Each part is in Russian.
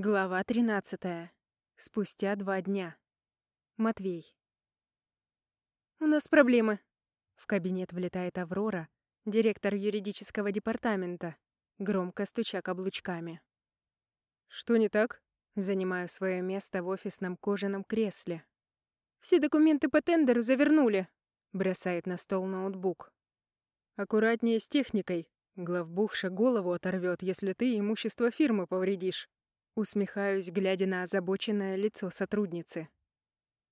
Глава 13. Спустя два дня. Матвей. «У нас проблемы». В кабинет влетает Аврора, директор юридического департамента, громко стуча каблучками. «Что не так?» Занимаю свое место в офисном кожаном кресле. «Все документы по тендеру завернули», бросает на стол ноутбук. «Аккуратнее с техникой. Главбухша голову оторвет, если ты имущество фирмы повредишь». Усмехаюсь, глядя на озабоченное лицо сотрудницы.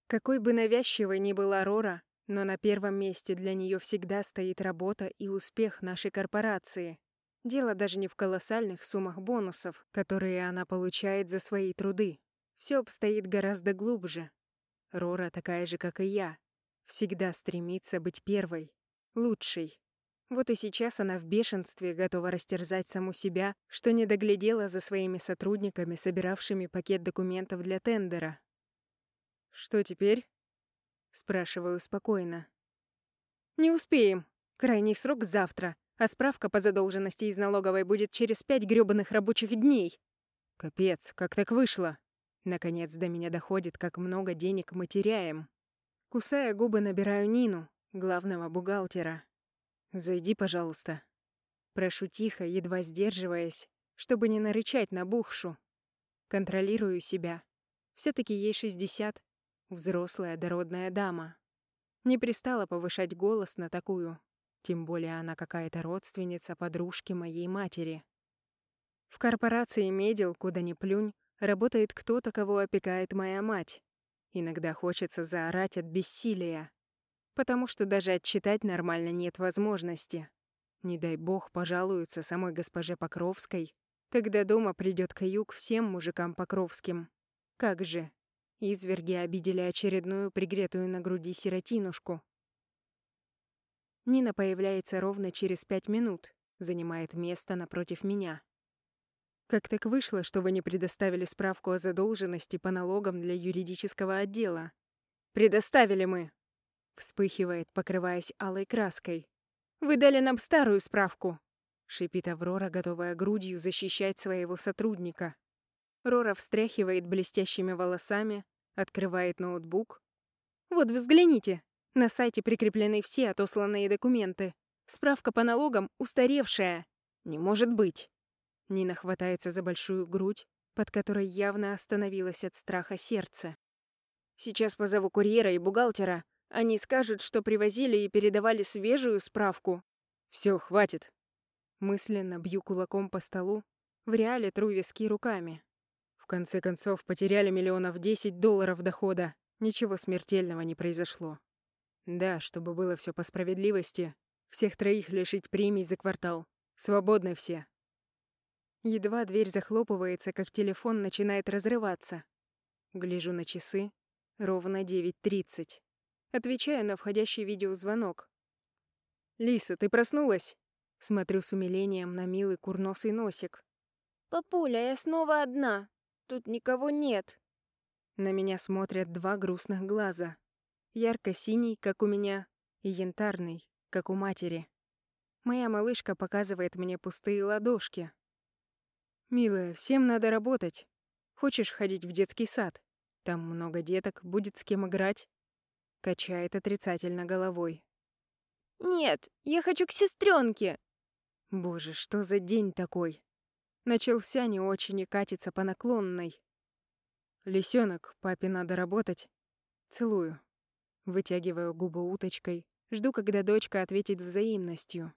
Какой бы навязчивой ни была Рора, но на первом месте для нее всегда стоит работа и успех нашей корпорации. Дело даже не в колоссальных суммах бонусов, которые она получает за свои труды. Все обстоит гораздо глубже. Рора такая же, как и я. Всегда стремится быть первой, лучшей. Вот и сейчас она в бешенстве готова растерзать саму себя, что не доглядела за своими сотрудниками, собиравшими пакет документов для тендера. «Что теперь?» — спрашиваю спокойно. «Не успеем. Крайний срок завтра, а справка по задолженности из налоговой будет через пять грёбаных рабочих дней». «Капец, как так вышло?» Наконец до меня доходит, как много денег мы теряем. Кусая губы, набираю Нину, главного бухгалтера. «Зайди, пожалуйста». Прошу тихо, едва сдерживаясь, чтобы не нарычать на бухшу. Контролирую себя. все таки ей 60, взрослая дородная дама. Не пристала повышать голос на такую, тем более она какая-то родственница подружки моей матери. В корпорации «Медил», куда ни плюнь, работает кто-то, кого опекает моя мать. Иногда хочется заорать от бессилия потому что даже отчитать нормально нет возможности. Не дай бог пожалуются самой госпоже Покровской, тогда дома придёт каюк всем мужикам Покровским. Как же, изверги обидели очередную пригретую на груди сиротинушку. Нина появляется ровно через пять минут, занимает место напротив меня. Как так вышло, что вы не предоставили справку о задолженности по налогам для юридического отдела? Предоставили мы, Вспыхивает, покрываясь алой краской. «Вы дали нам старую справку!» Шипит Аврора, готовая грудью защищать своего сотрудника. Рора встряхивает блестящими волосами, открывает ноутбук. «Вот взгляните! На сайте прикреплены все отосланные документы. Справка по налогам устаревшая. Не может быть!» Нина хватается за большую грудь, под которой явно остановилось от страха сердце. «Сейчас позову курьера и бухгалтера. Они скажут, что привозили и передавали свежую справку. Все, хватит. Мысленно бью кулаком по столу, в реале тру виски руками. В конце концов, потеряли миллионов десять долларов дохода. Ничего смертельного не произошло. Да, чтобы было все по справедливости, всех троих лишить премий за квартал. Свободны все. Едва дверь захлопывается, как телефон начинает разрываться. Гляжу на часы. Ровно 9.30. Отвечаю на входящий видеозвонок. «Лиса, ты проснулась?» Смотрю с умилением на милый курносый носик. «Папуля, я снова одна. Тут никого нет». На меня смотрят два грустных глаза. Ярко-синий, как у меня, и янтарный, как у матери. Моя малышка показывает мне пустые ладошки. «Милая, всем надо работать. Хочешь ходить в детский сад? Там много деток, будет с кем играть. Качает отрицательно головой. «Нет, я хочу к сестренке. Боже, что за день такой? Начался не очень и катится по наклонной. Лисенок, папе надо работать. Целую. Вытягиваю губы уточкой. Жду, когда дочка ответит взаимностью.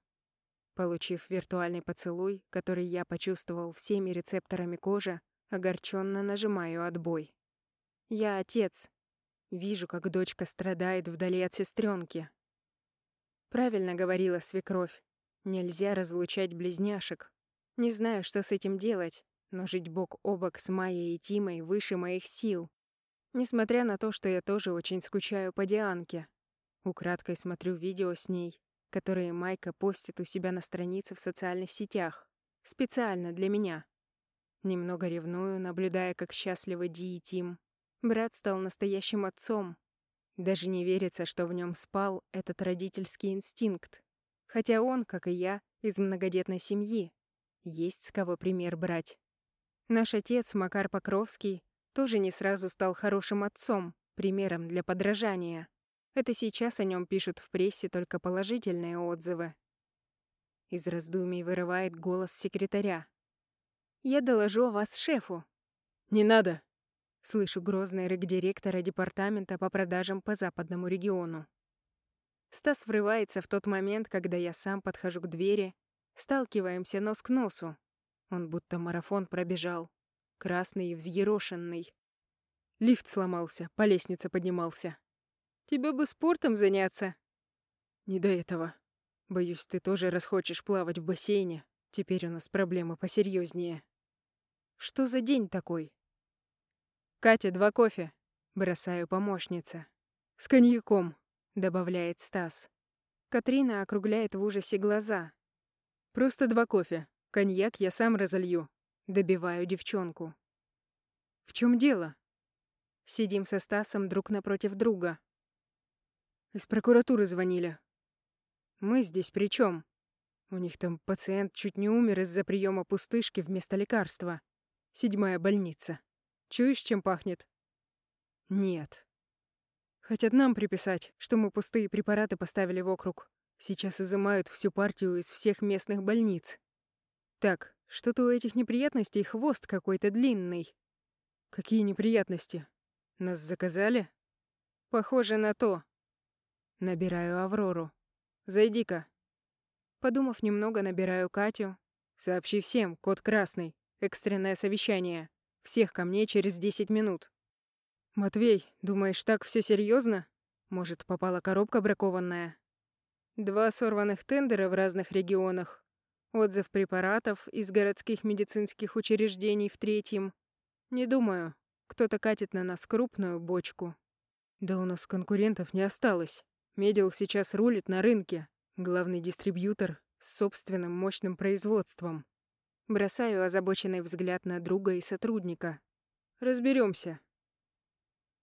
Получив виртуальный поцелуй, который я почувствовал всеми рецепторами кожи, огорченно нажимаю отбой. Я отец, Вижу, как дочка страдает вдали от сестренки. Правильно говорила свекровь. Нельзя разлучать близняшек. Не знаю, что с этим делать, но жить бок о бок с Майей и Тимой выше моих сил. Несмотря на то, что я тоже очень скучаю по Дианке. Украдкой смотрю видео с ней, которые Майка постит у себя на странице в социальных сетях. Специально для меня. Немного ревную, наблюдая, как счастливы Ди и Тим. Брат стал настоящим отцом. Даже не верится, что в нем спал этот родительский инстинкт. Хотя он, как и я, из многодетной семьи. Есть с кого пример брать. Наш отец, Макар Покровский, тоже не сразу стал хорошим отцом, примером для подражания. Это сейчас о нем пишут в прессе только положительные отзывы. Из раздумий вырывает голос секретаря. «Я доложу о вас шефу». «Не надо!» Слышу грозный рык директора департамента по продажам по западному региону. Стас врывается в тот момент, когда я сам подхожу к двери, сталкиваемся нос к носу. Он будто марафон пробежал, красный и взъерошенный. Лифт сломался, по лестнице поднимался. Тебе бы спортом заняться. Не до этого. Боюсь, ты тоже расхочешь плавать в бассейне. Теперь у нас проблемы посерьезнее. Что за день такой? Катя, два кофе. Бросаю помощнице. С коньяком, добавляет Стас. Катрина округляет в ужасе глаза. Просто два кофе. Коньяк я сам разолью. Добиваю девчонку. В чем дело? Сидим со Стасом друг напротив друга. Из прокуратуры звонили. Мы здесь при чем? У них там пациент чуть не умер из-за приема пустышки вместо лекарства. Седьмая больница. Чуешь, чем пахнет? Нет. Хотят нам приписать, что мы пустые препараты поставили в округ. Сейчас изымают всю партию из всех местных больниц. Так, что-то у этих неприятностей хвост какой-то длинный. Какие неприятности? Нас заказали? Похоже на то. Набираю Аврору. Зайди-ка. Подумав немного, набираю Катю. Сообщи всем, код красный. Экстренное совещание. Всех ко мне через 10 минут. Матвей, думаешь, так все серьезно? Может, попала коробка бракованная? Два сорванных тендера в разных регионах. Отзыв препаратов из городских медицинских учреждений в третьем. Не думаю, кто-то катит на нас крупную бочку. Да у нас конкурентов не осталось. Медил сейчас рулит на рынке. Главный дистрибьютор с собственным мощным производством. Бросаю озабоченный взгляд на друга и сотрудника. Разберемся.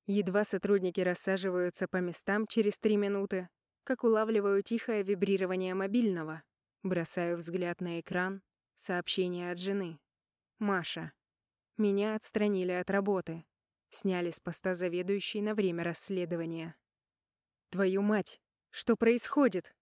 Едва сотрудники рассаживаются по местам через три минуты, как улавливаю тихое вибрирование мобильного. Бросаю взгляд на экран. Сообщение от жены. Маша. Меня отстранили от работы. Сняли с поста заведующей на время расследования. Твою мать, что происходит?